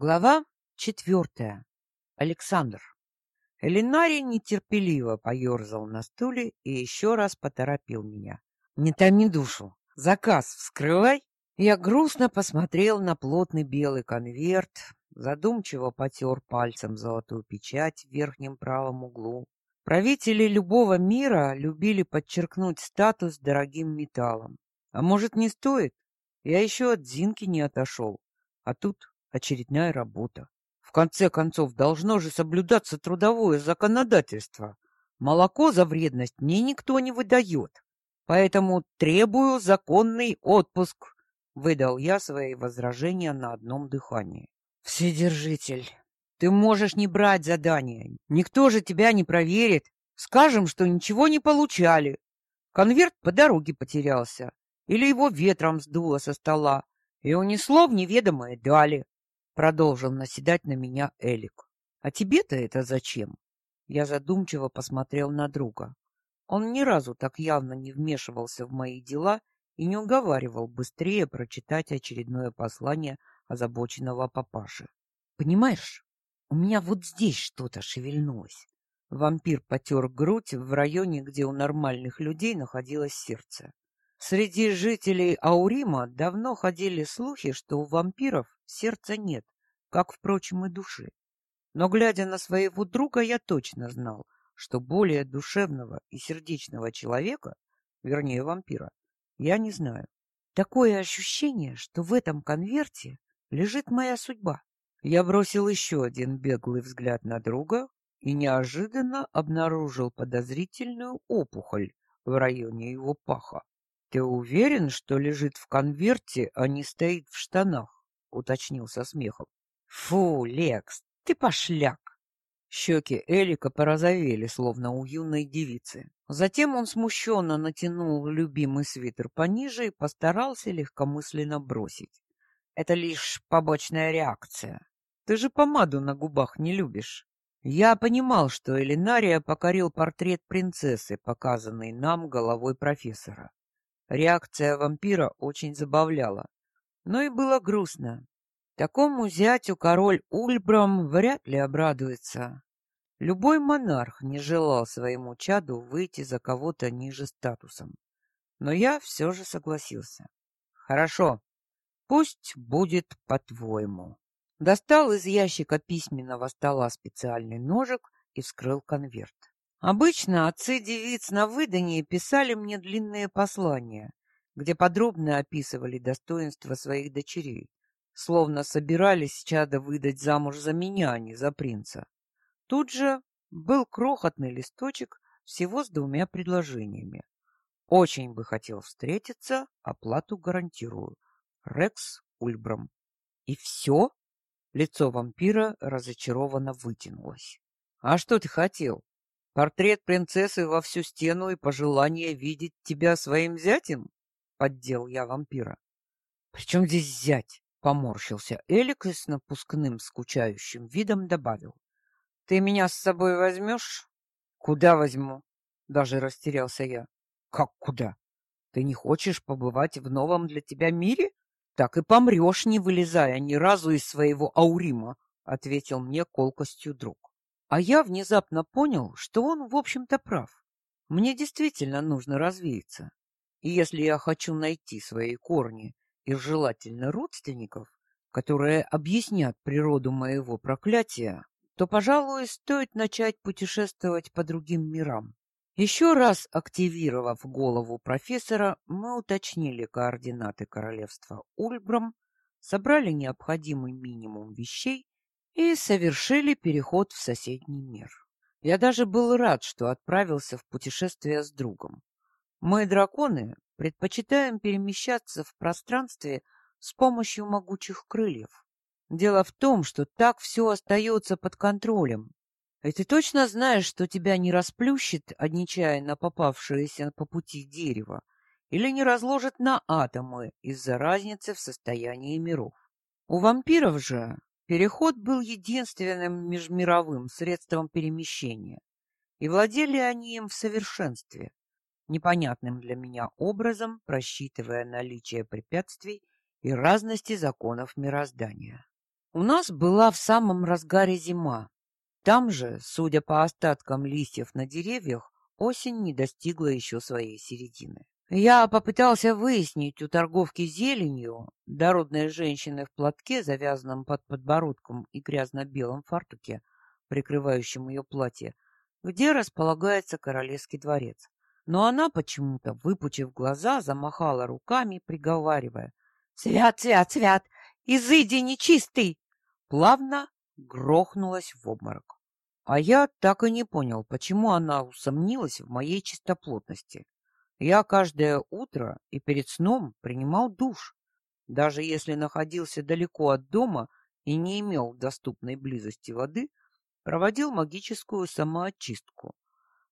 Глава четвертая. Александр. Элинарий нетерпеливо поерзал на стуле и еще раз поторопил меня. «Не томи душу! Заказ вскрывай!» Я грустно посмотрел на плотный белый конверт, задумчиво потер пальцем золотую печать в верхнем правом углу. Правители любого мира любили подчеркнуть статус дорогим металлом. А может, не стоит? Я еще от Зинки не отошел. А тут очередная работа. В конце концов, должно же соблюдаться трудовое законодательство. Молоко за вредность мне никто не выдает. Поэтому требую законный отпуск, выдал я свои возражения на одном дыхании. Вседержитель, ты можешь не брать задания. Никто же тебя не проверит. Скажем, что ничего не получали. Конверт по дороге потерялся. Или его ветром сдуло со стола и унесло в неведомое дали. Продолжил наседать на меня Элик. А тебе-то это зачем? Я задумчиво посмотрел на друга. Он ни разу так явно не вмешивался в мои дела и не уговаривал быстрее прочитать очередное послание озабоченного папаши. Понимаешь, у меня вот здесь что-то шевельнулось. Вампир потер грудь в районе, где у нормальных людей находилось сердце. Среди жителей Аурима давно ходили слухи, что у вампиров сердца нет, как, впрочем, и души. Но, глядя на своего друга, я точно знал, что более душевного и сердечного человека, вернее, вампира, я не знаю. Такое ощущение, что в этом конверте лежит моя судьба. Я бросил еще один беглый взгляд на друга и неожиданно обнаружил подозрительную опухоль в районе его паха. Ты уверен, что лежит в конверте, а не стоит в штанах? уточнил со смехом. Фу, Лекс, ты пошляк. Щеки Элика порозовели, словно у юной девицы. Затем он смущенно натянул любимый свитер пониже и постарался легкомысленно бросить. Это лишь побочная реакция. Ты же помаду на губах не любишь. Я понимал, что Элинария покорил портрет принцессы, показанный нам головой профессора. Реакция вампира очень забавляла, но и было грустно. Такому зятю король Ульбрам вряд ли обрадуется. Любой монарх не желал своему чаду выйти за кого-то ниже статусом. Но я все же согласился. Хорошо, пусть будет по-твоему. Достал из ящика письменного стола специальный ножик и вскрыл конверт. Обычно отцы девиц на выданье писали мне длинные послания, где подробно описывали достоинства своих дочерей, словно собирались чада выдать замуж за меня, а не за принца. Тут же был крохотный листочек всего с двумя предложениями. Очень бы хотел встретиться, оплату гарантирую. Рекс Ульбрам. И все? Лицо вампира разочарованно вытянулось. А что ты хотел? Портрет принцессы во всю стену и пожелание видеть тебя своим зятем? Поддел я вампира. Причем здесь зять? Поморщился Элик и с напускным скучающим видом добавил. Ты меня с собой возьмешь? Куда возьму? Даже растерялся я. Как куда? Ты не хочешь побывать в новом для тебя мире? Так и помрешь, не вылезая ни разу из своего аурима, ответил мне колкостью друг. А я внезапно понял, что он, в общем-то, прав. Мне действительно нужно развеяться. И если я хочу найти свои корни и желательно родственников, которые объяснят природу моего проклятия, то, пожалуй, стоит начать путешествовать по другим мирам. Еще раз активировав голову профессора, мы уточнили координаты королевства Ульбрам, собрали необходимый минимум вещей и совершили переход в соседний мир. Я даже был рад, что отправился в путешествие с другом. Мы, драконы, предпочитаем перемещаться в пространстве с помощью могучих крыльев. Дело в том, что так все остается под контролем. И ты точно знаешь, что тебя не расплющит, а нечаянно попавшееся по пути дерево, или не разложит на атомы из-за разницы в состоянии миров. У вампиров же Переход был единственным межмировым средством перемещения, и владели они им в совершенстве, непонятным для меня образом просчитывая наличие препятствий и разности законов мироздания. У нас была в самом разгаре зима. Там же, судя по остаткам листьев на деревьях, осень не достигла еще своей середины. Я попытался выяснить у торговки зеленью, дородной женщины в платке, завязанном под подбородком и грязно-белом фартуке, прикрывающем ее платье, где располагается королевский дворец. Но она почему-то, выпучив глаза, замахала руками, приговаривая «Свят, свят, свят! Изыди нечистый!» Плавно грохнулась в обморок. А я так и не понял, почему она усомнилась в моей чистоплотности. Я каждое утро и перед сном принимал душ, даже если находился далеко от дома и не имел доступной близости воды, проводил магическую самоочистку.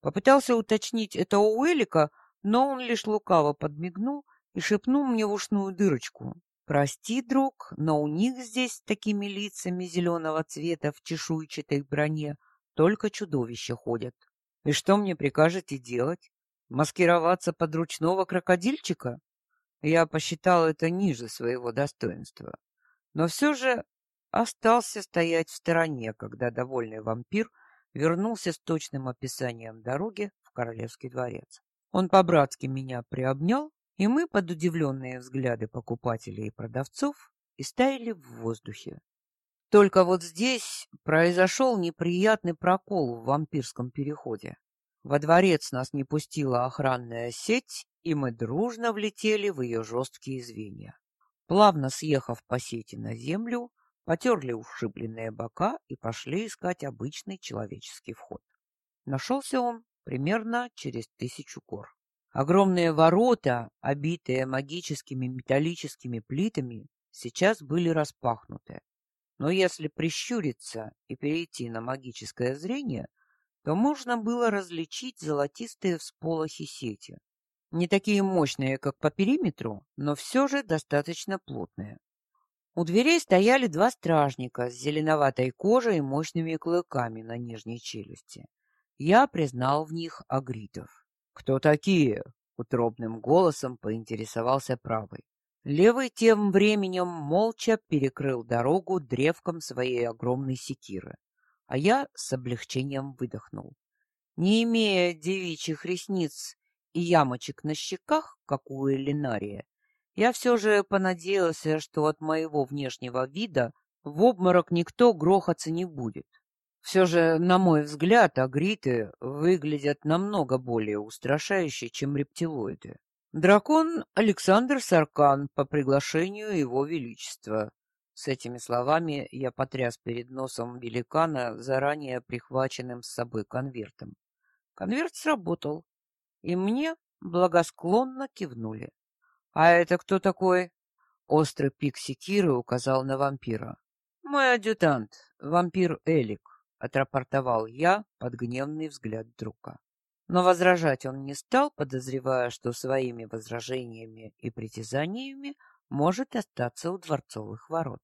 Попытался уточнить это у Элика, но он лишь лукаво подмигнул и шепнул мне в ушную дырочку. «Прости, друг, но у них здесь такими лицами зеленого цвета в чешуйчатой броне только чудовища ходят. И что мне прикажете делать? Маскироваться под ручного крокодильчика? Я посчитал это ниже своего достоинства. Но все же остался стоять в стороне, когда довольный вампир вернулся с точным описанием дороги в Королевский дворец. Он по-братски меня приобнял, и мы под удивленные взгляды покупателей и продавцов истаяли в воздухе. Только вот здесь произошел неприятный прокол в вампирском переходе. Во дворец нас не пустила охранная сеть, и мы дружно влетели в ее жесткие звенья. Плавно съехав по сети на землю, потерли ушибленные бока и пошли искать обычный человеческий вход. Нашелся он примерно через тысячу гор. Огромные ворота, обитые магическими металлическими плитами, сейчас были распахнуты, но если прищуриться и перейти на магическое зрение, то можно было различить золотистые всполохи сети. Не такие мощные, как по периметру, но все же достаточно плотные. У дверей стояли два стражника с зеленоватой кожей и мощными клыками на нижней челюсти. Я признал в них агритов. «Кто такие?» — утробным голосом поинтересовался правый. Левый тем временем молча перекрыл дорогу древком своей огромной секиры, а я с облегчением выдохнул. Не имея девичьих ресниц и ямочек на щеках, как у Элинария, я все же понадеялся, что от моего внешнего вида в обморок никто грохаться не будет. Все же, на мой взгляд, агриты выглядят намного более устрашающе, чем рептилоиды. Дракон Александр Саркан по приглашению его величества. С этими словами я потряс перед носом великана заранее прихваченным с собой конвертом. Конверт сработал, и мне благосклонно кивнули. «А это кто такой?» Острый пик секиры указал на вампира. «Мой адъютант, вампир Элик», — отрапортовал я под гневный взгляд друга. Но возражать он не стал, подозревая, что своими возражениями и притязаниями может остаться у дворцовых ворот.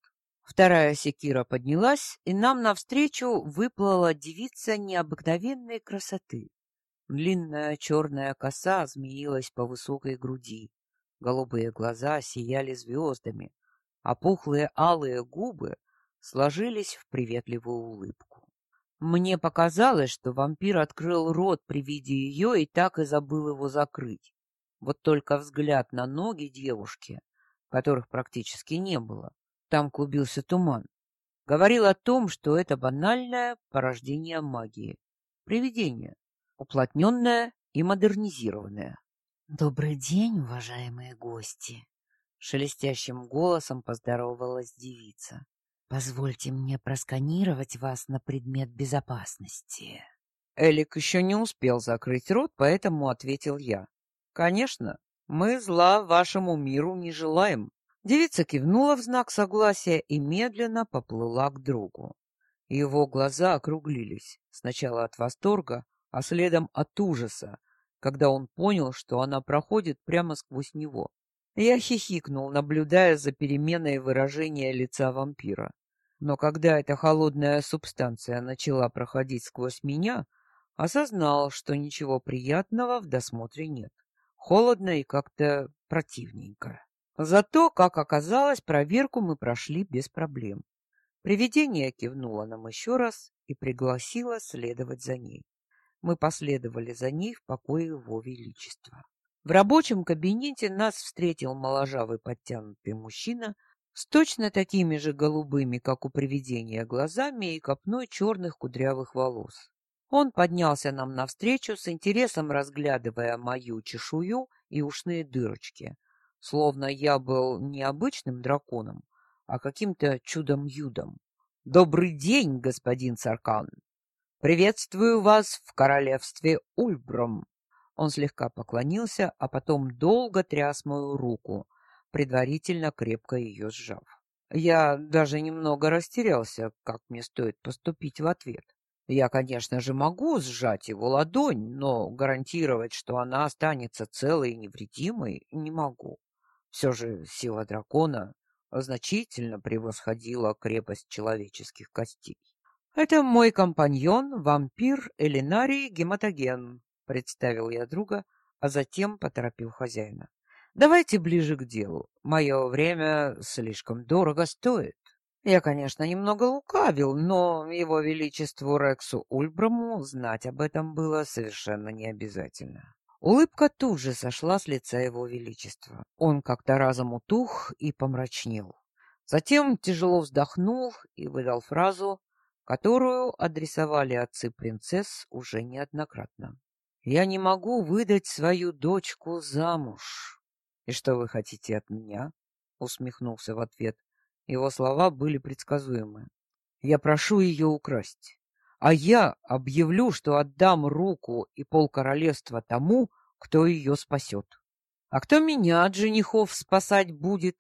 Вторая секира поднялась, и нам навстречу выплыла девица необыкновенной красоты. Длинная черная коса змеилась по высокой груди, голубые глаза сияли звездами, а пухлые алые губы сложились в приветливую улыбку. Мне показалось, что вампир открыл рот при виде ее и так и забыл его закрыть. Вот только взгляд на ноги девушки, которых практически не было, там клубился туман, говорил о том, что это банальное порождение магии, привидение, уплотненное и модернизированное. «Добрый день, уважаемые гости!» Шелестящим голосом поздоровалась девица. Позвольте мне просканировать вас на предмет безопасности. Элик еще не успел закрыть рот, поэтому ответил я. Конечно, мы зла вашему миру не желаем. Девица кивнула в знак согласия и медленно поплыла к другу. Его глаза округлились, сначала от восторга, а следом от ужаса, когда он понял, что она проходит прямо сквозь него. Я хихикнул, наблюдая за переменой выражения лица вампира. Но когда эта холодная субстанция начала проходить сквозь меня, осознал, что ничего приятного в досмотре нет. Холодно и как-то противненько. Зато, как оказалось, проверку мы прошли без проблем. Привидение кивнуло нам еще раз и пригласило следовать за ней. Мы последовали за ней в покое его величества. В рабочем кабинете нас встретил моложавый подтянутый мужчина с точно такими же голубыми, как у привидения, глазами и копной черных кудрявых волос. Он поднялся нам навстречу, с интересом разглядывая мою чешую и ушные дырочки, словно я был не обычным драконом, а каким-то чудом-юдом. «Добрый день, господин Царкан! Приветствую вас в королевстве Ульбром!» Он слегка поклонился, а потом долго тряс мою руку, предварительно крепко ее сжав. Я даже немного растерялся, как мне стоит поступить в ответ. Я, конечно же, могу сжать его ладонь, но гарантировать, что она останется целой и невредимой, не могу. Все же сила дракона значительно превосходила крепость человеческих костей. «Это мой компаньон, вампир Элинарий Гематоген», — представил я друга, а затем поторопил хозяина. «Давайте ближе к делу. Мое время слишком дорого стоит». Я, конечно, немного лукавил, но его величеству Рексу Ульбраму знать об этом было совершенно не обязательно. Улыбка тут же сошла с лица его величества. Он как-то разом утух и помрачнел. Затем тяжело вздохнул и выдал фразу, которую адресовали отцы принцесс уже неоднократно. «Я не могу выдать свою дочку замуж». «И что вы хотите от меня?» — усмехнулся в ответ. Его слова были предсказуемы. «Я прошу ее украсть, а я объявлю, что отдам руку и полкоролевства тому, кто ее спасет. А кто меня от женихов спасать будет?»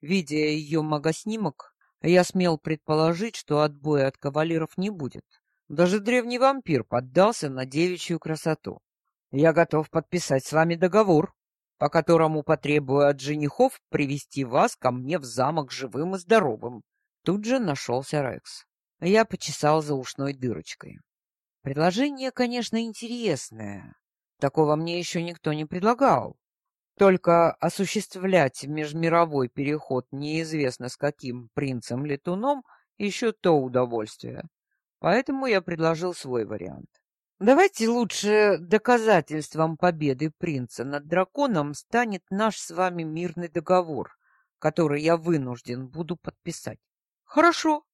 Видя ее магоснимок, я смел предположить, что отбоя от кавалеров не будет. Даже древний вампир поддался на девичью красоту. Я готов подписать с вами договор, по которому потребую от женихов привести вас ко мне в замок живым и здоровым. Тут же нашелся Рекс. Я почесал за ушной дырочкой. Предложение, конечно, интересное. Такого мне еще никто не предлагал. Только осуществлять межмировой переход неизвестно с каким принцем-летуном еще то удовольствие. Поэтому я предложил свой вариант. Давайте лучше доказательством победы принца над драконом станет наш с вами мирный договор, который я вынужден буду подписать. Хорошо,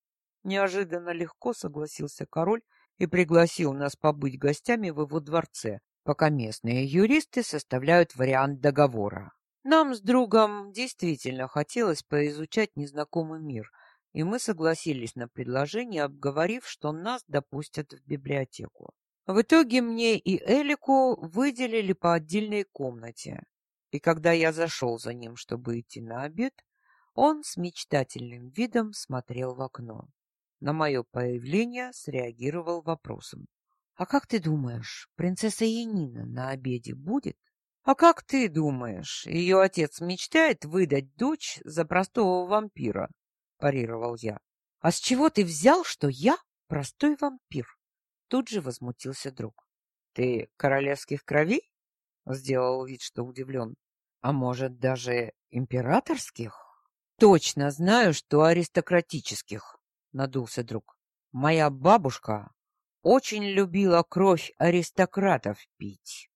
неожиданно легко согласился король и пригласил нас побыть гостями в его дворце, пока местные юристы составляют вариант договора. Нам с другом действительно хотелось поизучать незнакомый мир, и мы согласились на предложение, обговорив, что нас допустят в библиотеку. В итоге мне и Элику выделили по отдельной комнате. И когда я зашел за ним, чтобы идти на обед, он с мечтательным видом смотрел в окно. На мое появление среагировал вопросом. «А как ты думаешь, принцесса Янина на обеде будет?» «А как ты думаешь, ее отец мечтает выдать дочь за простого вампира?» – парировал я. «А с чего ты взял, что я простой вампир?» Тут же возмутился друг. «Ты королевских кровей?» Сделал вид, что удивлен. «А может, даже императорских?» «Точно знаю, что аристократических», — надулся друг. «Моя бабушка очень любила кровь аристократов пить».